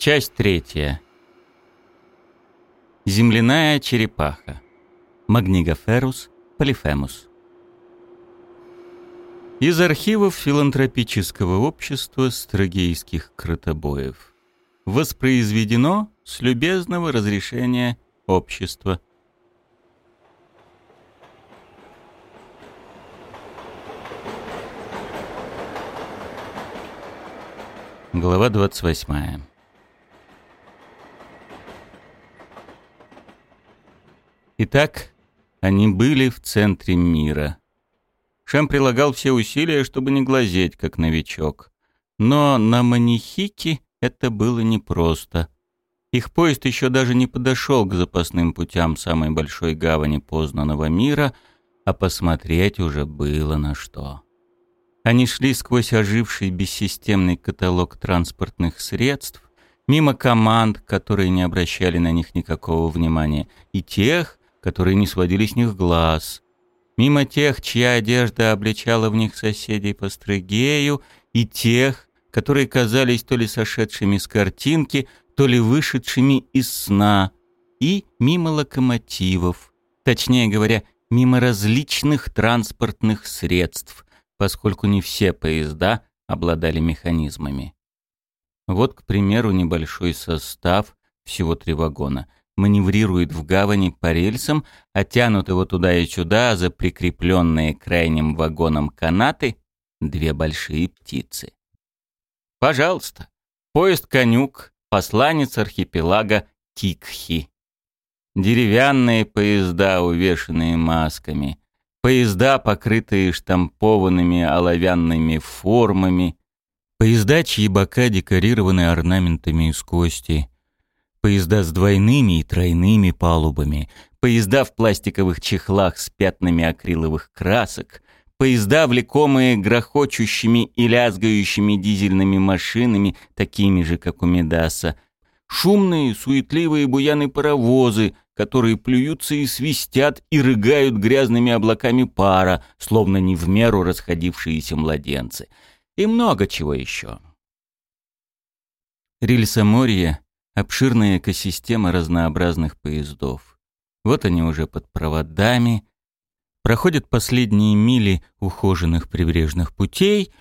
Часть третья. Земляная черепаха. Магнигоферус полифемус. Из архивов филантропического общества строгейских кротобоев. Воспроизведено с любезного разрешения общества. Глава 28. Итак, они были в центре мира. Шем прилагал все усилия, чтобы не глазеть, как новичок. Но на Манихике это было непросто. Их поезд еще даже не подошел к запасным путям самой большой гавани познанного мира, а посмотреть уже было на что. Они шли сквозь оживший бессистемный каталог транспортных средств, мимо команд, которые не обращали на них никакого внимания, и тех, которые не сводили с них глаз. Мимо тех, чья одежда обличала в них соседей по стрыгею, и тех, которые казались то ли сошедшими с картинки, то ли вышедшими из сна, и мимо локомотивов, точнее говоря, мимо различных транспортных средств, поскольку не все поезда обладали механизмами. Вот, к примеру, небольшой состав, всего три вагона — маневрирует в гавани по рельсам, а тянут его туда и сюда за прикрепленные крайним вагоном канаты две большие птицы. Пожалуйста, поезд «Конюк», посланец архипелага Тикхи. Деревянные поезда, увешанные масками, поезда, покрытые штампованными оловянными формами, поезда, чьи бока декорированы орнаментами из кости, поезда с двойными и тройными палубами, поезда в пластиковых чехлах с пятнами акриловых красок, поезда, влекомые грохочущими и лязгающими дизельными машинами, такими же, как у Медаса, шумные, суетливые буяны паровозы, которые плюются и свистят и рыгают грязными облаками пара, словно не в меру расходившиеся младенцы. И много чего еще. Рельсоморье обширная экосистема разнообразных поездов. Вот они уже под проводами, проходят последние мили ухоженных прибрежных путей,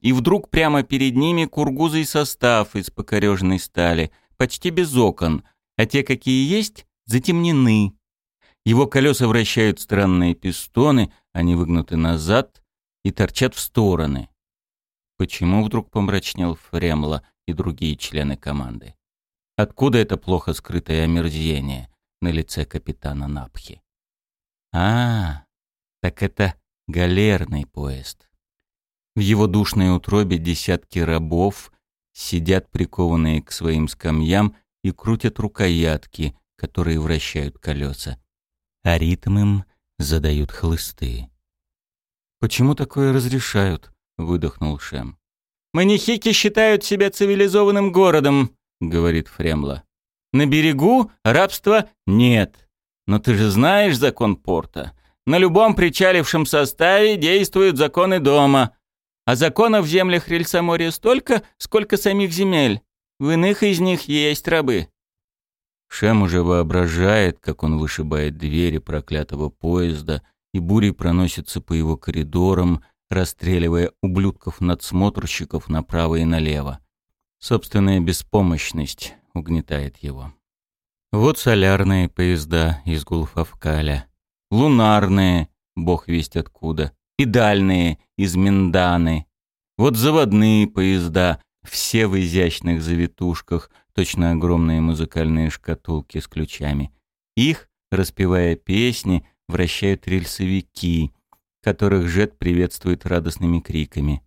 и вдруг прямо перед ними кургузый состав из покореженной стали, почти без окон, а те, какие есть, затемнены. Его колеса вращают странные пистоны, они выгнуты назад и торчат в стороны. Почему вдруг помрачнел Фремла и другие члены команды? Откуда это плохо скрытое омерзение на лице капитана Напхи? А, так это галерный поезд. В его душной утробе десятки рабов сидят прикованные к своим скамьям и крутят рукоятки, которые вращают колеса. А ритм им задают хлысты. «Почему такое разрешают?» — выдохнул Шем. «Манихики считают себя цивилизованным городом», говорит Фремла. На берегу рабства нет. Но ты же знаешь закон порта. На любом причалившем составе действуют законы дома. А законов в землях Рельсаморья столько, сколько самих земель. В иных из них есть рабы. Шем уже воображает, как он вышибает двери проклятого поезда, и бурей проносится по его коридорам, расстреливая ублюдков-надсмотрщиков направо и налево. Собственная беспомощность угнетает его. Вот солярные поезда из Гулфавкаля, лунарные, бог весть откуда, и дальние из Минданы. Вот заводные поезда, все в изящных завитушках, точно огромные музыкальные шкатулки с ключами. Их, распевая песни, вращают рельсовики, которых Жет приветствует радостными криками.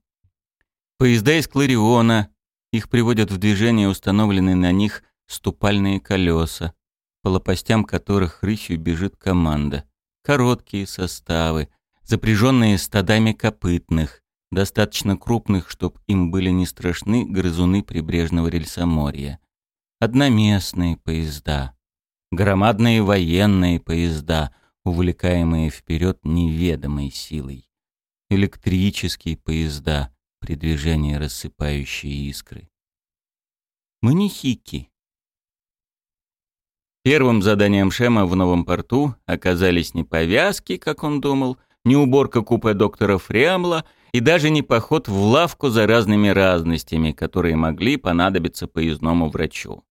Поезда из Клариона, их приводят в движение установленные на них ступальные колеса, по лопастям которых рысью бежит команда. Короткие составы, запряженные стадами копытных, достаточно крупных, чтобы им были не страшны грызуны прибрежного рельсоморья. Одноместные поезда, громадные военные поезда, увлекаемые вперед неведомой силой. Электрические поезда — при движении рассыпающие искры. манихики. Первым заданием Шема в новом порту оказались не повязки, как он думал, не уборка купе доктора Фремла и даже не поход в лавку за разными разностями, которые могли понадобиться поездному врачу.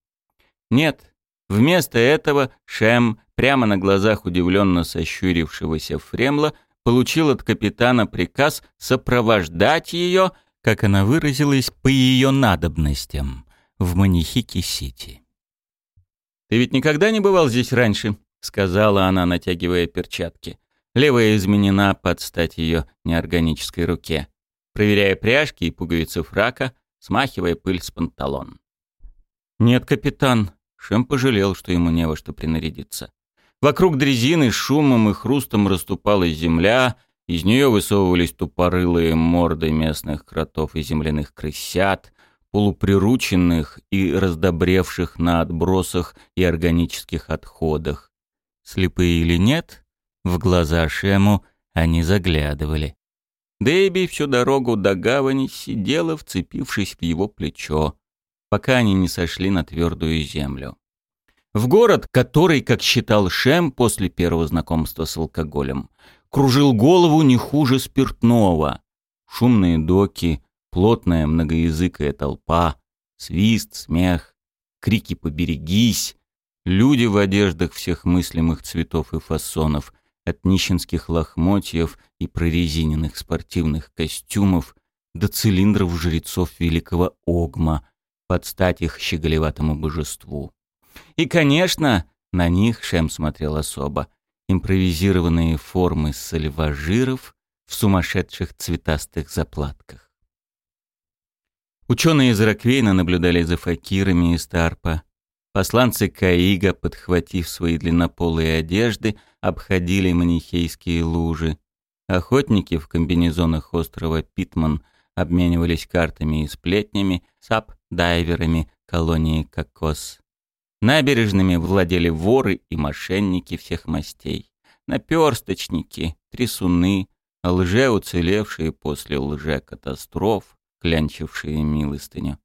Нет, вместо этого Шем, прямо на глазах удивленно сощурившегося Фремла, получил от капитана приказ сопровождать ее, как она выразилась, по ее надобностям в Манихике-Сити. «Ты ведь никогда не бывал здесь раньше?» — сказала она, натягивая перчатки. Левая изменена под стать ее неорганической руке, проверяя пряжки и пуговицы фрака, смахивая пыль с панталон. «Нет, капитан», — Шем пожалел, что ему не во что принарядиться. Вокруг дрезины шумом и хрустом расступалась земля, из нее высовывались тупорылые морды местных кротов и земляных крысят, полуприрученных и раздобревших на отбросах и органических отходах. Слепые или нет, в глаза Шему они заглядывали. Дэйби всю дорогу до гавани сидела, вцепившись в его плечо, пока они не сошли на твердую землю. В город, который, как считал Шем после первого знакомства с алкоголем, кружил голову не хуже спиртного. Шумные доки, плотная многоязыкая толпа, свист, смех, крики «поберегись», люди в одеждах всех мыслимых цветов и фасонов — от нищенских лохмотьев и прорезиненных спортивных костюмов до цилиндров жрецов великого Огма, под стать их щеголеватому божеству. И, конечно, на них Шем смотрел особо. Импровизированные формы сальважиров в сумасшедших цветастых заплатках. Ученые из Роквейна наблюдали за факирами из Тарпа, Посланцы Каига, подхватив свои длиннополые одежды, обходили манихейские лужи. Охотники в комбинезонах острова Питман обменивались картами и сплетнями, сап-дайверами колонии Кокос. Набережными владели воры и мошенники всех мастей. Наперсточники, трясуны, лже уцелевшие после лже-катастроф, клянчившие милостыню.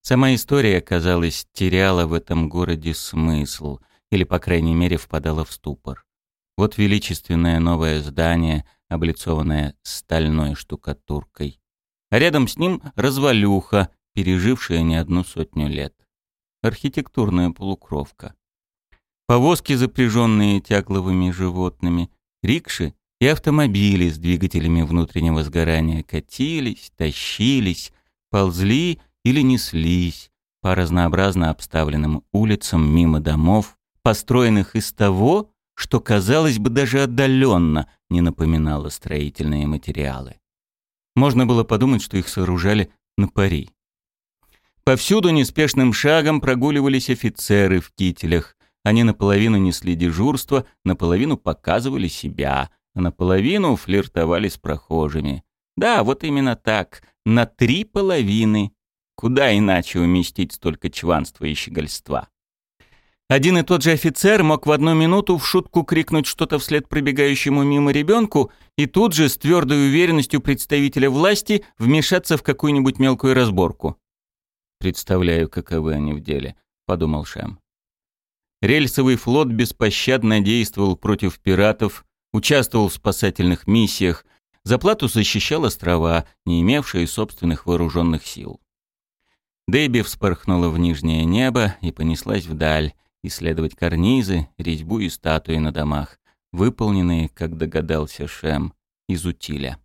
Сама история, казалось, теряла в этом городе смысл, или, по крайней мере, впадала в ступор. Вот величественное новое здание, облицованное стальной штукатуркой. А рядом с ним развалюха, пережившая не одну сотню лет. Архитектурная полукровка. Повозки, запряженные тягловыми животными, рикши и автомобили с двигателями внутреннего сгорания катились, тащились, ползли или неслись по разнообразно обставленным улицам мимо домов, построенных из того, что, казалось бы, даже отдаленно не напоминало строительные материалы. Можно было подумать, что их сооружали на пари. Повсюду неспешным шагом прогуливались офицеры в кителях. Они наполовину несли дежурство, наполовину показывали себя, а наполовину флиртовали с прохожими. Да, вот именно так, на три половины. Куда иначе уместить столько чванства и щегольства? Один и тот же офицер мог в одну минуту в шутку крикнуть что-то вслед пробегающему мимо ребенку и тут же с твердой уверенностью представителя власти вмешаться в какую-нибудь мелкую разборку. «Представляю, каковы они в деле», — подумал Шам. Рельсовый флот беспощадно действовал против пиратов, участвовал в спасательных миссиях, за плату защищал острова, не имевшие собственных вооруженных сил. Дебби вспорхнула в нижнее небо и понеслась вдаль, исследовать карнизы, резьбу и статуи на домах, выполненные, как догадался Шем, из утиля.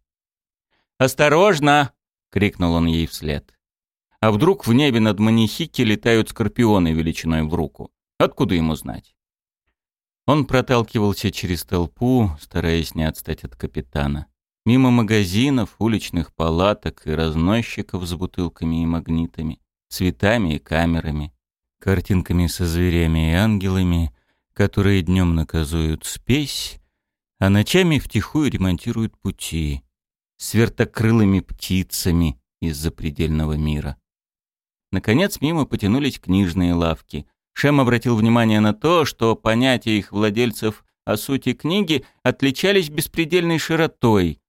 «Осторожно!» — крикнул он ей вслед. А вдруг в небе над Манихики летают скорпионы величиной в руку? Откуда ему знать? Он проталкивался через толпу, стараясь не отстать от капитана. Мимо магазинов, уличных палаток и разносчиков с бутылками и магнитами цветами и камерами, картинками со зверями и ангелами, которые днем наказуют спесь, а ночами втихую ремонтируют пути, с вертокрылыми птицами из запредельного мира. Наконец мимо потянулись книжные лавки. Шем обратил внимание на то, что понятия их владельцев о сути книги отличались беспредельной широтой.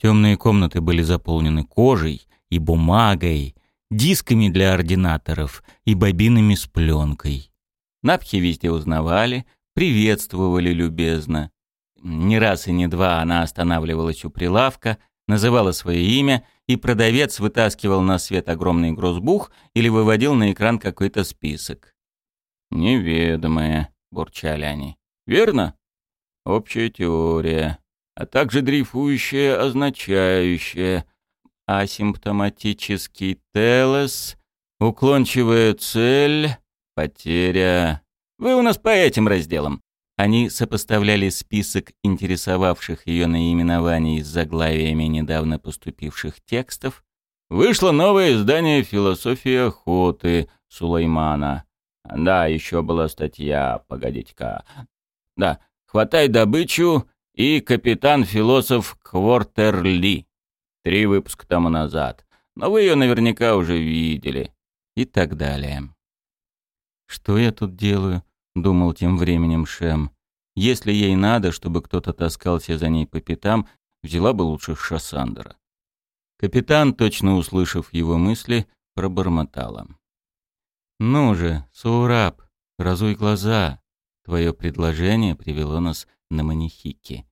Темные комнаты были заполнены кожей и бумагой, дисками для ординаторов и бобинами с пленкой. Напхи везде узнавали, приветствовали любезно. Не раз и не два она останавливалась у прилавка, называла свое имя, и продавец вытаскивал на свет огромный грозбух или выводил на экран какой-то список. «Неведомое», — бурчали они. «Верно?» «Общая теория, а также дрейфующая, означающая, асимптоматический телес, уклончивая цель, потеря...» «Вы у нас по этим разделам», они сопоставляли список интересовавших ее наименований с заглавиями недавно поступивших текстов. Вышло новое издание «Философия охоты» Сулеймана. Да, еще была статья, погодите-ка. Да, «Хватай добычу» и «Капитан-философ Квортерли». Три выпуска тому назад. Но вы ее наверняка уже видели. И так далее. Что я тут делаю? Думал тем временем Шем. Если ей надо, чтобы кто-то таскался за ней по пятам, взяла бы лучше Шассандра. Капитан, точно услышав его мысли, пробормотала. «Ну же, Саураб, разуй глаза. Твое предложение привело нас на Манихики.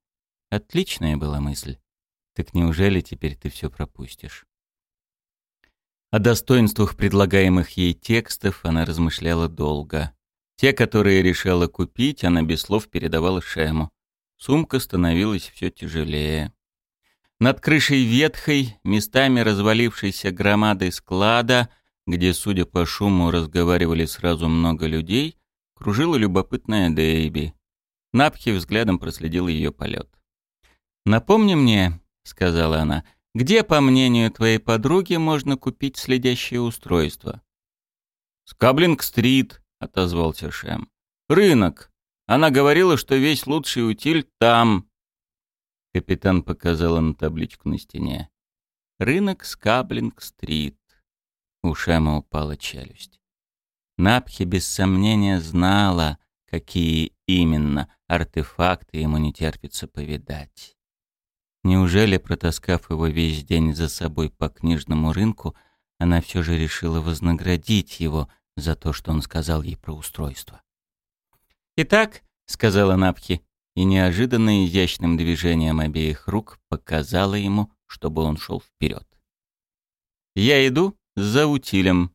Отличная была мысль. Так неужели теперь ты все пропустишь?» О достоинствах предлагаемых ей текстов она размышляла долго. Те, которые решила купить, она без слов передавала Шему. Сумка становилась все тяжелее. Над крышей ветхой, местами развалившейся громадой склада, где, судя по шуму, разговаривали сразу много людей, кружила любопытная Дейби. Напхи взглядом проследил ее полет. «Напомни мне», — сказала она, — «где, по мнению твоей подруги, можно купить следящее устройство?» «Скаблинг-стрит», отозвался Шем. «Рынок. Она говорила, что весь лучший утиль там». Капитан показала на табличку на стене. «Рынок Скаблинг-стрит». У Шема упала челюсть. Напхи без сомнения знала, какие именно артефакты ему не терпится повидать. Неужели, протаскав его весь день за собой по книжному рынку, она все же решила вознаградить его за то, что он сказал ей про устройство. «Итак», — сказала Напхи, и неожиданно изящным движением обеих рук показала ему, чтобы он шел вперед. «Я иду за утилем».